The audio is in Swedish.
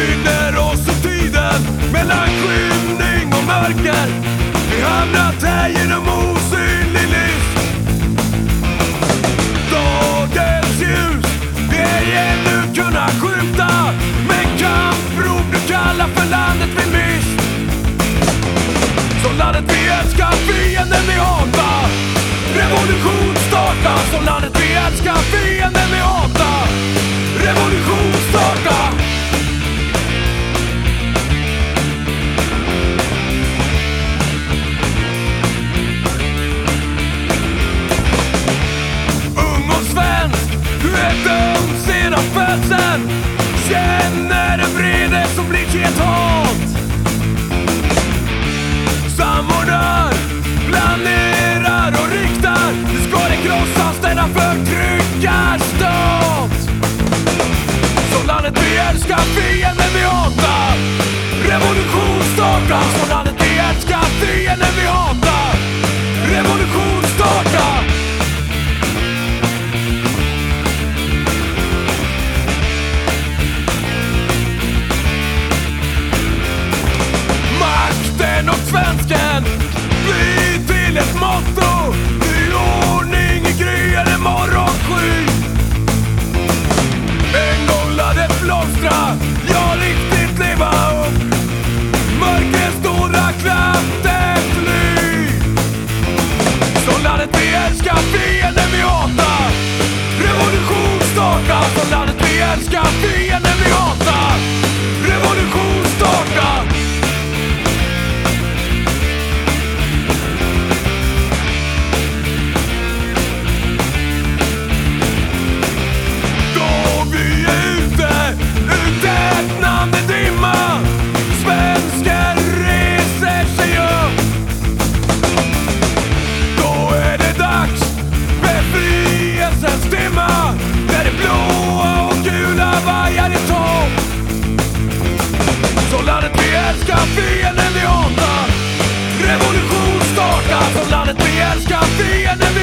tynger oss och tiden mellan skymning och mörker. Vi hamnat här genom osynlig list. Dagens ljus, det ej ännu kunna skymta. Men kampbron du kallar för landet vi mist. Så landet vi älskar, fienden vi hatar. känner en vrede som blir till ett hat. Samordna Monster! I'll enemy.